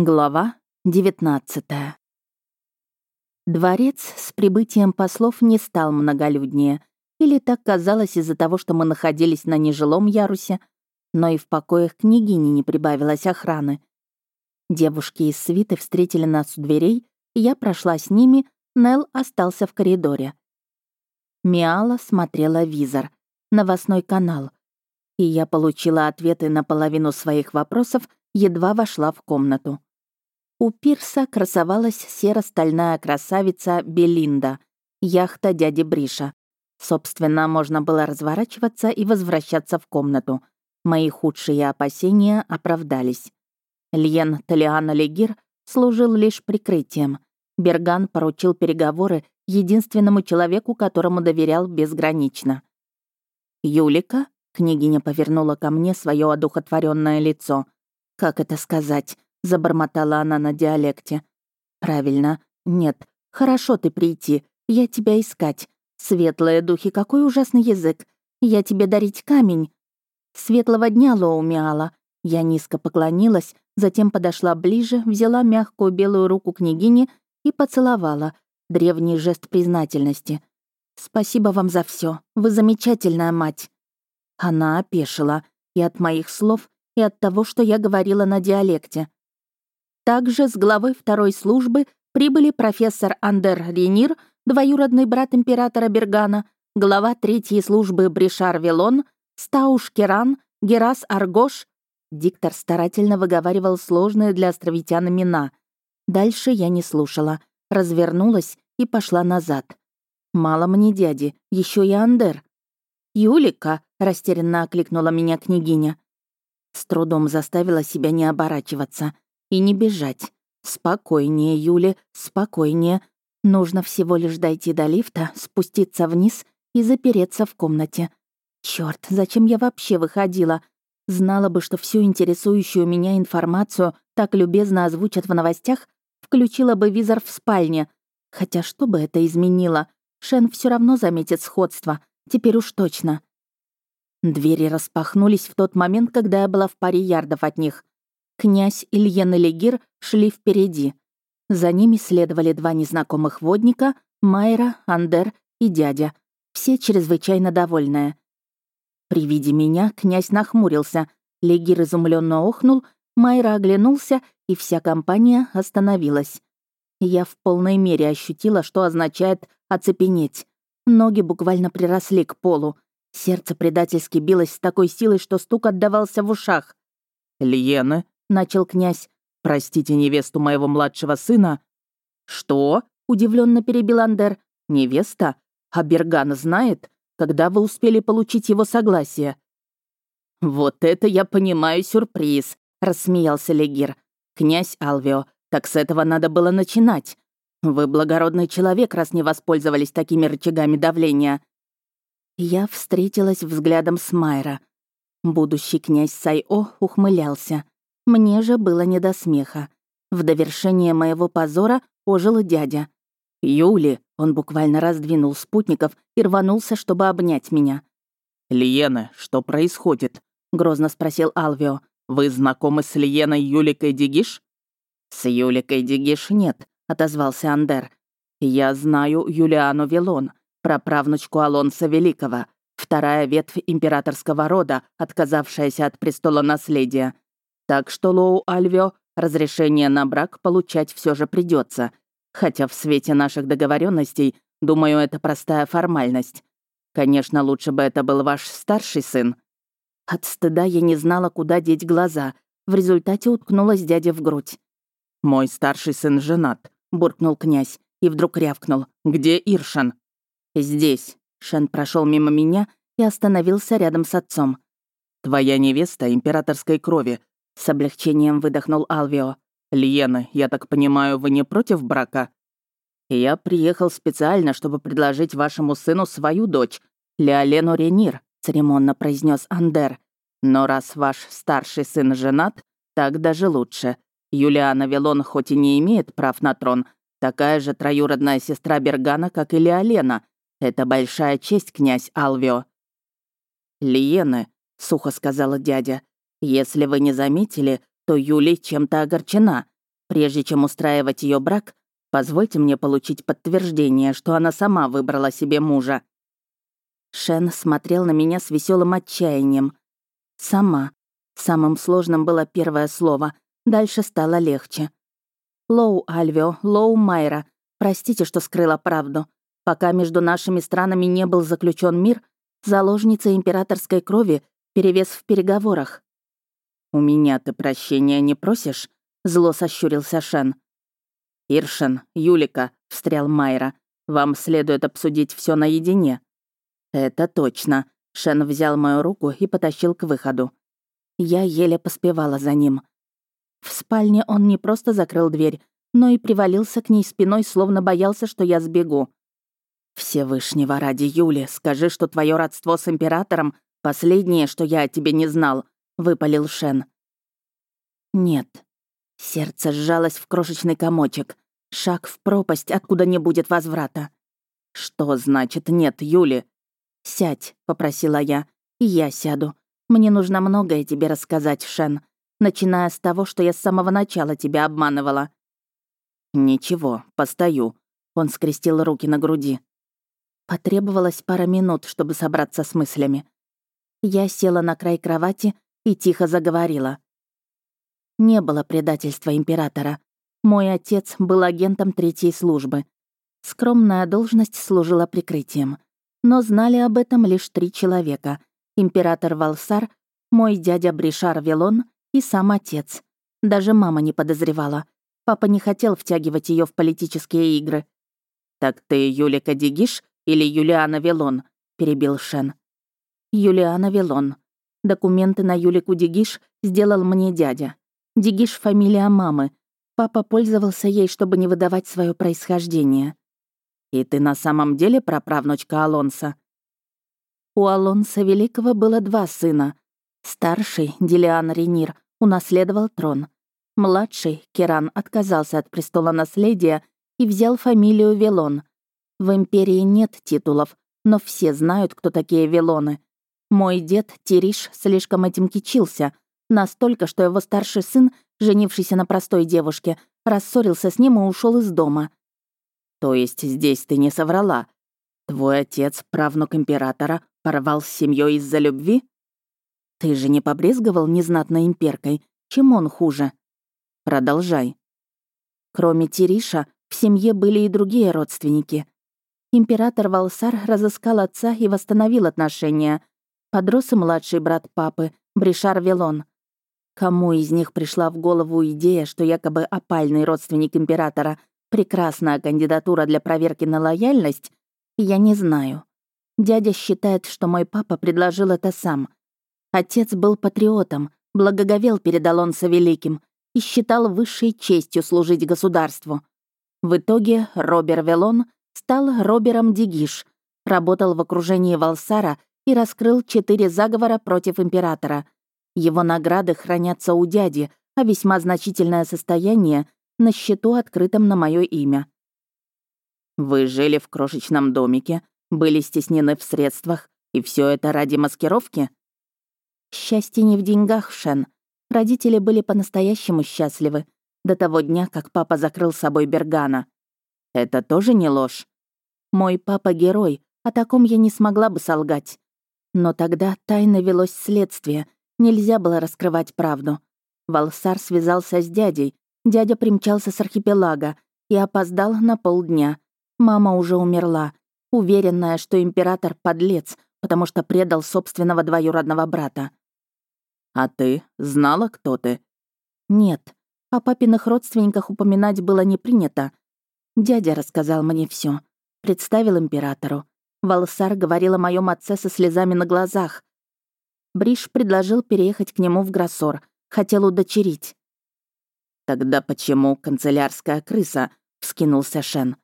Глава 19 Дворец с прибытием послов не стал многолюднее, или так казалось из-за того, что мы находились на нежилом ярусе, но и в покоях княгини не прибавилось охраны. Девушки из свиты встретили нас у дверей, я прошла с ними, Нел остался в коридоре. Миала смотрела визор, новостной канал, и я получила ответы на половину своих вопросов, едва вошла в комнату. У пирса красовалась серо-стальная красавица Белинда, яхта дяди Бриша. Собственно, можно было разворачиваться и возвращаться в комнату. Мои худшие опасения оправдались. Льен Талиана Легир служил лишь прикрытием. Берган поручил переговоры единственному человеку, которому доверял безгранично. «Юлика?» — княгиня повернула ко мне свое одухотворенное лицо. «Как это сказать? — забормотала она на диалекте. «Правильно. Нет. Хорошо ты прийти. Я тебя искать. Светлые духи, какой ужасный язык. Я тебе дарить камень». «Светлого дня, Лоумиала». Я низко поклонилась, затем подошла ближе, взяла мягкую белую руку княгини и поцеловала. Древний жест признательности. «Спасибо вам за все. Вы замечательная мать». Она опешила и от моих слов, и от того, что я говорила на диалекте. Также с главой второй службы прибыли профессор Андер Ренир, двоюродный брат императора Бергана, глава третьей службы Бришар Вилон, Стауш Керан, Герас Аргош. Диктор старательно выговаривал сложные для островитян имена. Дальше я не слушала, развернулась и пошла назад. Мало мне дяди, еще и Андер. «Юлика!» — растерянно окликнула меня княгиня. С трудом заставила себя не оборачиваться — и не бежать. Спокойнее, Юля, спокойнее. Нужно всего лишь дойти до лифта, спуститься вниз и запереться в комнате. Черт, зачем я вообще выходила? Знала бы, что всю интересующую меня информацию так любезно озвучат в новостях, включила бы визор в спальне. Хотя что бы это изменило? Шен все равно заметит сходство. Теперь уж точно. Двери распахнулись в тот момент, когда я была в паре ярдов от них. Князь Ильен и Легир шли впереди. За ними следовали два незнакомых водника — Майра, Андер и дядя, все чрезвычайно довольные. При виде меня князь нахмурился, Легир изумленно охнул, Майра оглянулся, и вся компания остановилась. Я в полной мере ощутила, что означает «оцепенеть». Ноги буквально приросли к полу. Сердце предательски билось с такой силой, что стук отдавался в ушах. «Лиена», — начал князь. «Простите невесту моего младшего сына». «Что?» — удивленно перебил Андер. «Невеста? А Берган знает, когда вы успели получить его согласие?» «Вот это я понимаю сюрприз», — рассмеялся Легир. «Князь Алвио, так с этого надо было начинать. Вы благородный человек, раз не воспользовались такими рычагами давления». Я встретилась взглядом с Майра. Будущий князь Сайо ухмылялся. Мне же было не до смеха. В довершение моего позора ожил дядя. «Юли!» — он буквально раздвинул спутников и рванулся, чтобы обнять меня. «Лиена, что происходит?» — грозно спросил Алвио. «Вы знакомы с Лиеной Юликой Дигиш?» «С Юликой Дигиш нет», — отозвался Андер. «Я знаю Юлиану Вилон, праправнучку Алонса Великого, вторая ветвь императорского рода, отказавшаяся от престола наследия. Так что Лоу Альвио разрешение на брак получать все же придется, хотя в свете наших договоренностей, думаю, это простая формальность. Конечно, лучше бы это был ваш старший сын. От стыда я не знала, куда деть глаза. В результате уткнулась дядя в грудь. «Мой старший сын женат», — буркнул князь и вдруг рявкнул. «Где Иршан?» «Здесь». Шен прошел мимо меня и остановился рядом с отцом. «Твоя невеста императорской крови, с облегчением выдохнул Алвио. «Лиена, я так понимаю, вы не против брака?» «Я приехал специально, чтобы предложить вашему сыну свою дочь, Леолену Ренир», церемонно произнес Андер. «Но раз ваш старший сын женат, так даже лучше. Юлиана Велон хоть и не имеет прав на трон, такая же троюродная сестра Бергана, как и Леолена. Это большая честь, князь Алвио». «Лиены», — сухо сказала дядя, если вы не заметили, то Юли чем-то огорчена. Прежде чем устраивать ее брак, позвольте мне получить подтверждение, что она сама выбрала себе мужа». Шен смотрел на меня с веселым отчаянием. «Сама». Самым сложным было первое слово, дальше стало легче. «Лоу Альвио, Лоу Майра, простите, что скрыла правду. Пока между нашими странами не был заключен мир, заложница императорской крови перевес в переговорах. «У меня ты прощения не просишь?» — зло сощурился Шен. «Иршен, Юлика», — встрял Майра, — «вам следует обсудить все наедине». «Это точно», — Шен взял мою руку и потащил к выходу. Я еле поспевала за ним. В спальне он не просто закрыл дверь, но и привалился к ней спиной, словно боялся, что я сбегу. «Всевышнего ради Юли, скажи, что твое родство с императором — последнее, что я о тебе не знал», — выпалил Шен. «Нет». Сердце сжалось в крошечный комочек. Шаг в пропасть, откуда не будет возврата. «Что значит нет, Юли?» «Сядь», — попросила я, — «и я сяду. Мне нужно многое тебе рассказать, Шен, начиная с того, что я с самого начала тебя обманывала». «Ничего, постою», — он скрестил руки на груди. Потребовалось пара минут, чтобы собраться с мыслями. Я села на край кровати и тихо заговорила. Не было предательства императора. Мой отец был агентом третьей службы. Скромная должность служила прикрытием. Но знали об этом лишь три человека. Император Валсар, мой дядя Бришар Велон и сам отец. Даже мама не подозревала. Папа не хотел втягивать ее в политические игры. «Так ты Юлика Дигиш или Юлиана Велон?» — перебил Шен. «Юлиана Велон. Документы на Юлику Дигиш сделал мне дядя. Дигиш — фамилия мамы. Папа пользовался ей, чтобы не выдавать свое происхождение». «И ты на самом деле праправнучка Алонса?» У Алонса Великого было два сына. Старший, Делиан Ренир, унаследовал трон. Младший, Керан, отказался от престола наследия и взял фамилию Велон, в Империи нет титулов, но все знают, кто такие Велоны. Мой дед, Тириш, слишком этим кичился, настолько, что его старший сын, женившийся на простой девушке, рассорился с ним и ушел из дома. То есть здесь ты не соврала? Твой отец, правнук императора, порвал с семьей из-за любви? Ты же не побрезговал незнатной имперкой. Чем он хуже? Продолжай. Кроме Тириша, в семье были и другие родственники. Император Валсар разыскал отца и восстановил отношения. Подрос и младший брат папы, Бришар Велон. Кому из них пришла в голову идея, что якобы опальный родственник императора — прекрасная кандидатура для проверки на лояльность, я не знаю. Дядя считает, что мой папа предложил это сам. Отец был патриотом, благоговел перед Алонсо Великим и считал высшей честью служить государству. В итоге Робер Велон — стал Робером Дигиш, работал в окружении Валсара и раскрыл четыре заговора против императора. Его награды хранятся у дяди, а весьма значительное состояние на счету, открытом на мое имя. Вы жили в крошечном домике, были стеснены в средствах, и все это ради маскировки? Счастье не в деньгах, Шен. Родители были по-настоящему счастливы до того дня, как папа закрыл собой Бергана. Это тоже не ложь. Мой папа герой, о таком я не смогла бы солгать. Но тогда тайно велось следствие, нельзя было раскрывать правду. Валсар связался с дядей, дядя примчался с архипелага и опоздал на полдня. Мама уже умерла, уверенная, что император — подлец, потому что предал собственного двоюродного брата. «А ты знала, кто ты?» «Нет, о папиных родственниках упоминать было не принято, Дядя рассказал мне все, Представил императору. Валсар говорил о моем отце со слезами на глазах. Бриш предложил переехать к нему в Гроссор. Хотел удочерить. «Тогда почему канцелярская крыса?» — вскинулся Шен.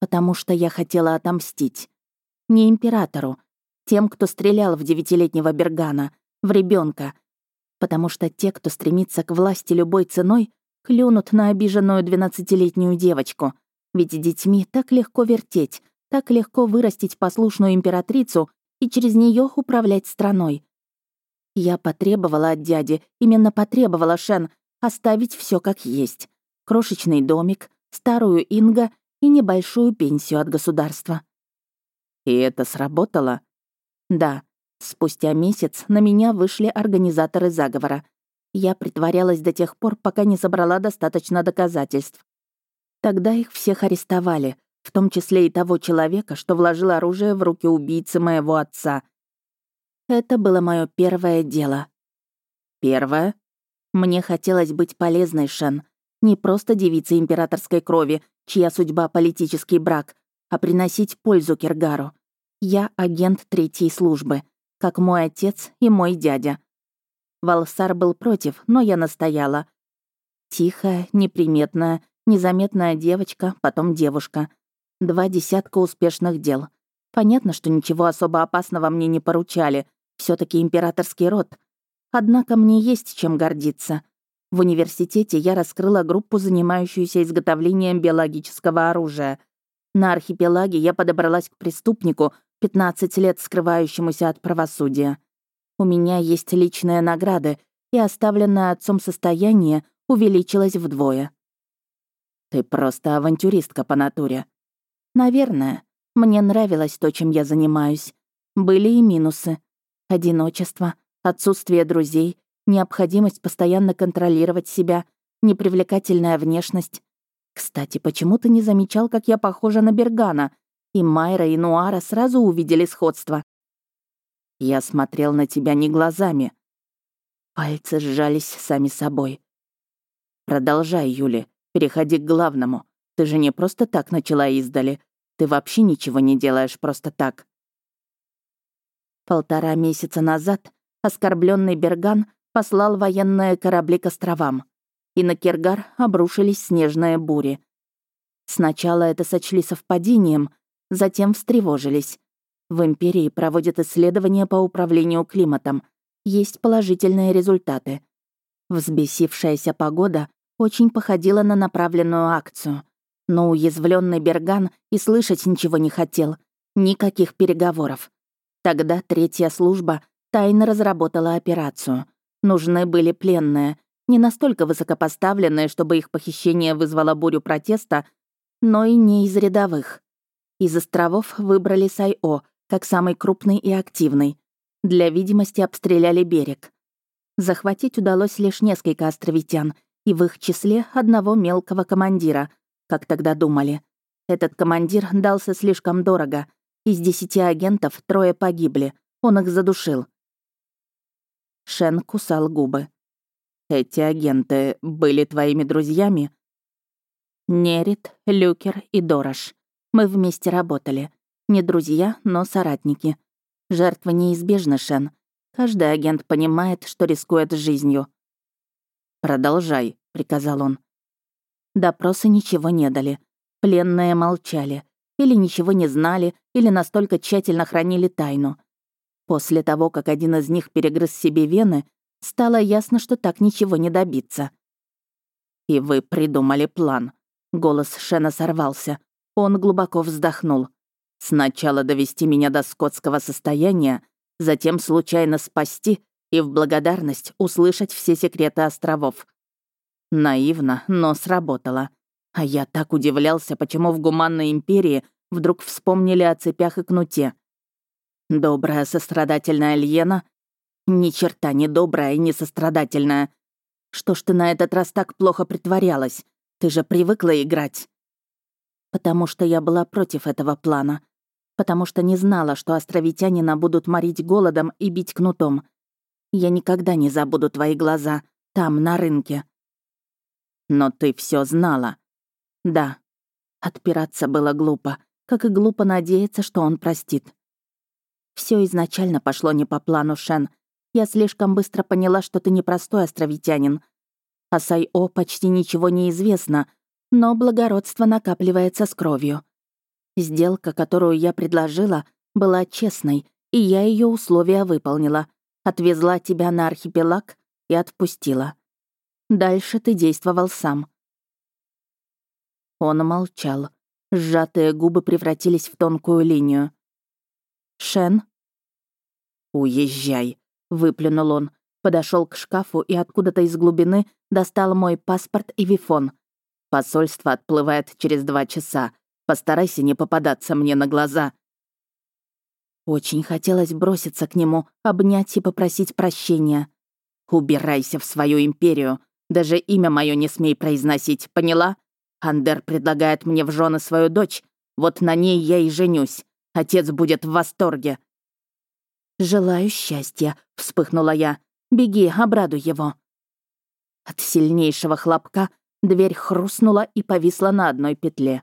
«Потому что я хотела отомстить. Не императору. Тем, кто стрелял в девятилетнего Бергана, в ребенка. Потому что те, кто стремится к власти любой ценой, клюнут на обиженную двенадцатилетнюю девочку — ведь детьми так легко вертеть, так легко вырастить послушную императрицу и через нее управлять страной. Я потребовала от дяди, именно потребовала Шен, оставить все как есть. крошечный домик, старую Инга и небольшую пенсию от государства. И это сработало? Да. Спустя месяц на меня вышли организаторы заговора. Я притворялась до тех пор, пока не собрала достаточно доказательств. Тогда их всех арестовали, в том числе и того человека, что вложил оружие в руки убийцы моего отца. Это было мое первое дело. Первое? Мне хотелось быть полезной, Шен. Не просто девицей императорской крови, чья судьба — политический брак, а приносить пользу Киргару. Я агент третьей службы, как мой отец и мой дядя. Валсар был против, но я настояла. Тихая, неприметная, незаметная девочка, потом девушка. Два десятка успешных дел. Понятно, что ничего особо опасного мне не поручали. все таки императорский род. Однако мне есть чем гордиться. В университете я раскрыла группу, занимающуюся изготовлением биологического оружия. На архипелаге я подобралась к преступнику, 15 лет скрывающемуся от правосудия. У меня есть личные награды, и оставленное отцом состояние увеличилось вдвое. Ты просто авантюристка по натуре. Наверное. Мне нравилось то, чем я занимаюсь. Были и минусы. Одиночество, отсутствие друзей, необходимость постоянно контролировать себя, непривлекательная внешность. Кстати, почему ты не замечал, как я похожа на Бергана? И Майра, и Нуара сразу увидели сходство. Я смотрел на тебя не глазами. Пальцы сжались сами собой. Продолжай, Юли, переходи к главному. Ты же не просто так начала издали. Ты вообще ничего не делаешь просто так. Полтора месяца назад оскорбленный Берган послал военные корабли к островам, и на Киргар обрушились снежные бури. Сначала это сочли совпадением, затем встревожились. В Империи проводят исследования по управлению климатом. Есть положительные результаты. Взбесившаяся погода очень походила на направленную акцию. Но уязвленный Берган и слышать ничего не хотел. Никаких переговоров. Тогда третья служба тайно разработала операцию. Нужны были пленные, не настолько высокопоставленные, чтобы их похищение вызвало бурю протеста, но и не из рядовых. Из островов выбрали Сайо, как самый крупный и активный. Для видимости обстреляли берег. Захватить удалось лишь несколько островитян, и в их числе одного мелкого командира, как тогда думали. Этот командир дался слишком дорого. Из десяти агентов трое погибли. Он их задушил. Шен кусал губы. «Эти агенты были твоими друзьями?» Нерит, Люкер и Дорош. Мы вместе работали. Не друзья, но соратники. Жертва неизбежна, Шен. Каждый агент понимает, что рискует жизнью. «Продолжай», — приказал он. Допросы ничего не дали. Пленные молчали. Или ничего не знали, или настолько тщательно хранили тайну. После того, как один из них перегрыз себе вены, стало ясно, что так ничего не добиться. «И вы придумали план». Голос Шена сорвался. Он глубоко вздохнул. Сначала довести меня до скотского состояния, затем случайно спасти и в благодарность услышать все секреты островов. Наивно, но сработало. А я так удивлялся, почему в Гуманной империи вдруг вспомнили о цепях и кнуте. Добрая, сострадательная Льена? Ни черта не добрая и не сострадательная. Что ж ты на этот раз так плохо притворялась? Ты же привыкла играть потому что я была против этого плана, потому что не знала, что островитянина будут морить голодом и бить кнутом. Я никогда не забуду твои глаза, там, на рынке. Но ты все знала. Да. Отпираться было глупо, как и глупо надеяться, что он простит. Все изначально пошло не по плану, Шен. Я слишком быстро поняла, что ты непростой островитянин. О Сайо почти ничего не известно, но благородство накапливается с кровью. Сделка, которую я предложила, была честной, и я ее условия выполнила. Отвезла тебя на архипелаг и отпустила. Дальше ты действовал сам. Он молчал. Сжатые губы превратились в тонкую линию. «Шен?» «Уезжай», — выплюнул он, подошел к шкафу и откуда-то из глубины достал мой паспорт и вифон. Посольство отплывает через два часа. Постарайся не попадаться мне на глаза». Очень хотелось броситься к нему, обнять и попросить прощения. «Убирайся в свою империю. Даже имя мое не смей произносить, поняла? Андер предлагает мне в жены свою дочь. Вот на ней я и женюсь. Отец будет в восторге». «Желаю счастья», — вспыхнула я. «Беги, обрадуй его». От сильнейшего хлопка дверь хрустнула и повисла на одной петле.